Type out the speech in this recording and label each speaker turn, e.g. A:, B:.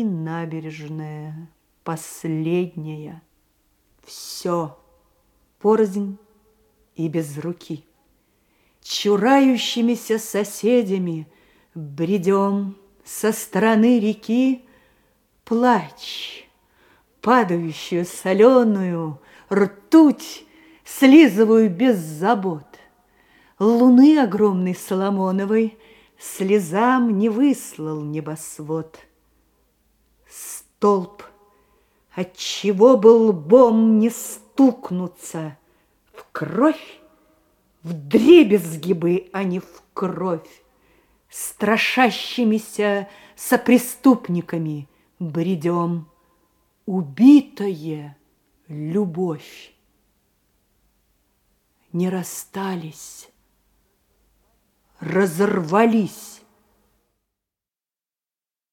A: и набережная последняя. Все порознь и без руки. Чурающимися соседями бредем со стороны реки Плач, падающую соленую ртуть Слизываю без забот. Луны огромной Соломоновой Слезам не выслал небосвод. Столб, отчего был лбом не стукнуться? В кровь, в дребезги бы, а не в кровь, Страшащимися сопреступниками бредем, Убитая любовь. Не расстались, разорвались